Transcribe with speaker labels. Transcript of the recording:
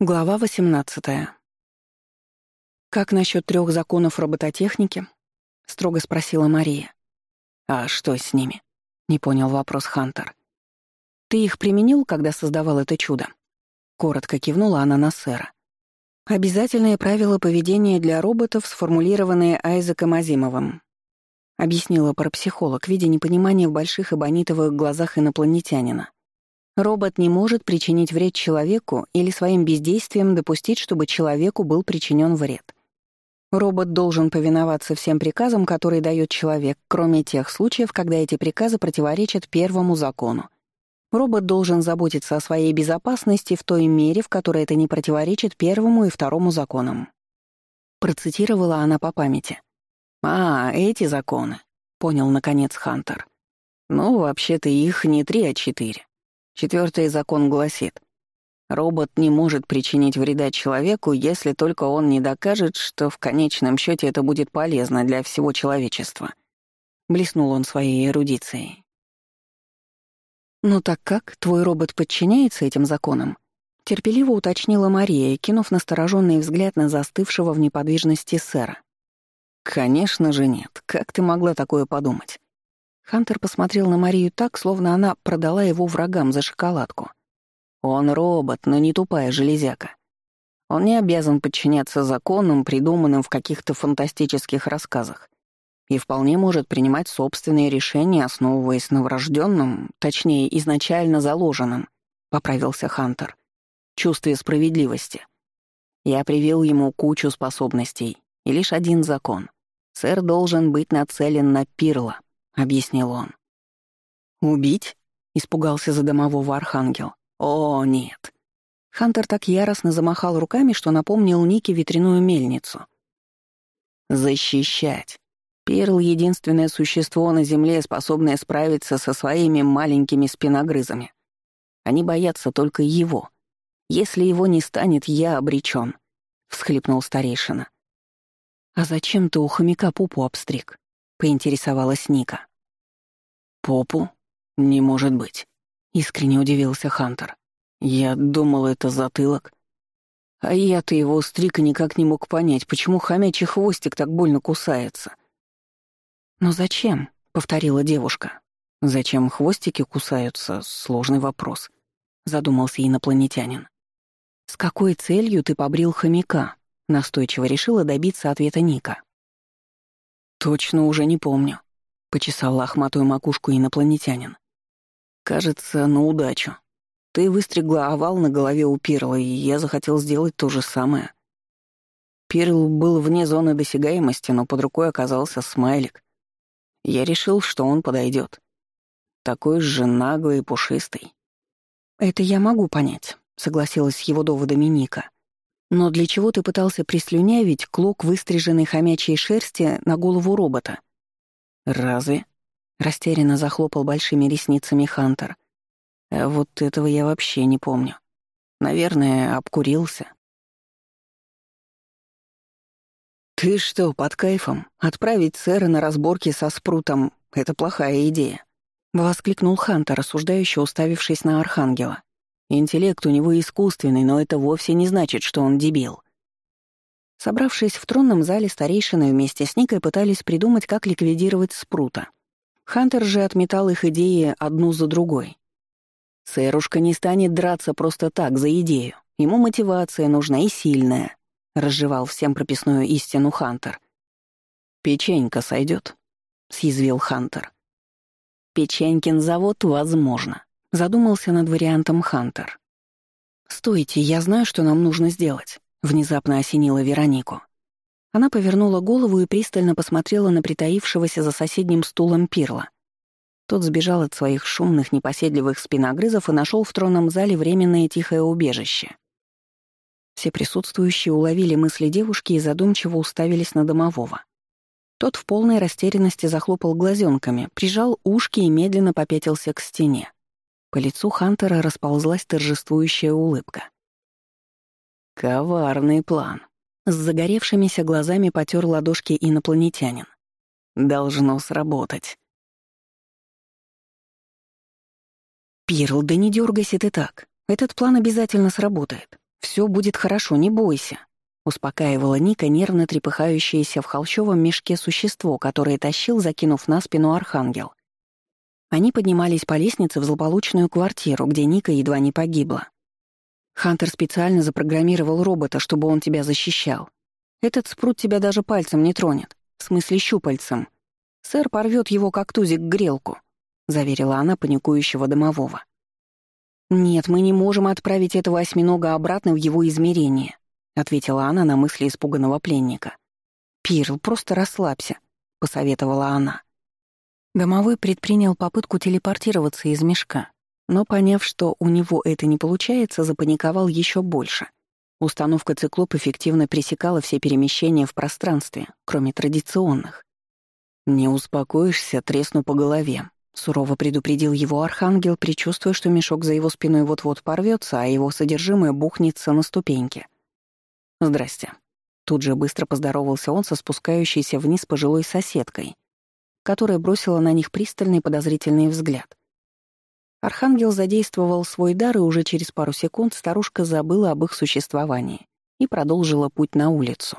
Speaker 1: Глава 18. «Как насчет трех законов робототехники?» — строго спросила Мария. «А что с ними?» — не понял вопрос Хантер. «Ты их применил, когда создавал это чудо?» Коротко кивнула она на сэра. «Обязательные правила поведения для роботов, сформулированные Айзеком Азимовым», — объяснила парапсихолог, видя непонимание в больших эбонитовых глазах инопланетянина. Робот не может причинить вред человеку или своим бездействием допустить, чтобы человеку был причинен вред. Робот должен повиноваться всем приказам, которые дает человек, кроме тех случаев, когда эти приказы противоречат первому закону. Робот должен заботиться о своей безопасности в той мере, в которой это не противоречит первому и второму законам. Процитировала она по памяти. «А, эти законы», — понял, наконец, Хантер. «Ну, вообще-то их не три, а четыре. Четвертый закон гласит, робот не может причинить вреда человеку, если только он не докажет, что в конечном счете это будет полезно для всего человечества. Блеснул он своей эрудицией. «Ну так как? Твой робот подчиняется этим законам?» Терпеливо уточнила Мария, кинув настороженный взгляд на застывшего в неподвижности сэра. «Конечно же нет. Как ты могла такое подумать?» Хантер посмотрел на Марию так, словно она продала его врагам за шоколадку. «Он робот, но не тупая железяка. Он не обязан подчиняться законам, придуманным в каких-то фантастических рассказах, и вполне может принимать собственные решения, основываясь на врожденном, точнее, изначально заложенном», — поправился Хантер, — «чувстве справедливости». Я привел ему кучу способностей и лишь один закон. Сэр должен быть нацелен на Пирла. — объяснил он. «Убить?» — испугался за домового архангел. «О, нет!» Хантер так яростно замахал руками, что напомнил Нике ветряную мельницу. «Защищать!» Перл — единственное существо на Земле, способное справиться со своими маленькими спиногрызами. Они боятся только его. Если его не станет, я обречен, — всхлипнул старейшина. «А зачем ты у хомяка пупу обстриг?» — поинтересовалась Ника. Попу? Не может быть. Искренне удивился Хантер. Я думал, это затылок. А я-то его стрик никак не мог понять, почему хомячий хвостик так больно кусается. «Но зачем?» — повторила девушка. «Зачем хвостики кусаются? Сложный вопрос», — задумался инопланетянин. «С какой целью ты побрил хомяка?» — настойчиво решила добиться ответа Ника. «Точно уже не помню почесал лохматую макушку инопланетянин. «Кажется, на удачу. Ты выстригла овал на голове у Пирла, и я захотел сделать то же самое». Пирл был вне зоны досягаемости, но под рукой оказался смайлик. Я решил, что он подойдет. Такой же наглый и пушистый. «Это я могу понять», — согласилась его доводами Ника. «Но для чего ты пытался прислюнявить клок выстриженной хомячей шерсти на голову робота?» «Разве?» — растерянно захлопал большими ресницами Хантер. Э, вот этого я вообще не помню. Наверное, обкурился». «Ты что, под кайфом? Отправить сэра на разборки со спрутом — это плохая идея», — воскликнул Хантер, осуждающе уставившись на Архангела. «Интеллект у него искусственный, но это вовсе не значит, что он дебил». Собравшись в тронном зале, старейшины вместе с Никой пытались придумать, как ликвидировать спрута. Хантер же отметал их идеи одну за другой. «Сэрушка не станет драться просто так, за идею. Ему мотивация нужна и сильная», — разжевал всем прописную истину Хантер. «Печенька сойдет», — съязвил Хантер. «Печенькин завод, возможно», — задумался над вариантом Хантер. «Стойте, я знаю, что нам нужно сделать». Внезапно осенила Веронику. Она повернула голову и пристально посмотрела на притаившегося за соседним стулом Пирла. Тот сбежал от своих шумных, непоседливых спиногрызов и нашел в тронном зале временное тихое убежище. Все присутствующие уловили мысли девушки и задумчиво уставились на домового. Тот в полной растерянности захлопал глазенками, прижал ушки и медленно попятился к стене. По лицу Хантера расползлась торжествующая улыбка. «Коварный план». С загоревшимися глазами потер ладошки инопланетянин. «Должно сработать». «Пирл, да не дергайся ты так. Этот план обязательно сработает. Все будет хорошо, не бойся», — успокаивала Ника нервно трепыхающееся в холщовом мешке существо, которое тащил, закинув на спину архангел. Они поднимались по лестнице в злополучную квартиру, где Ника едва не погибла. Хантер специально запрограммировал робота, чтобы он тебя защищал. Этот спрут тебя даже пальцем не тронет. В смысле, щупальцем. Сэр порвет его, как тузик, грелку», — заверила она паникующего домового. «Нет, мы не можем отправить этого осьминога обратно в его измерение», — ответила она на мысли испуганного пленника. «Пирл, просто расслабься», — посоветовала она. Домовой предпринял попытку телепортироваться из мешка, но поняв, что у него это не получается, запаниковал еще больше. Установка циклоп эффективно пресекала все перемещения в пространстве, кроме традиционных. «Не успокоишься, тресну по голове», — сурово предупредил его архангел, предчувствуя, что мешок за его спиной вот-вот порвется, а его содержимое бухнется на ступеньке. «Здрасте». Тут же быстро поздоровался он со спускающейся вниз пожилой соседкой, которая бросила на них пристальный подозрительный взгляд — Архангел задействовал свой дар, и уже через пару секунд старушка забыла об их существовании и продолжила путь на улицу.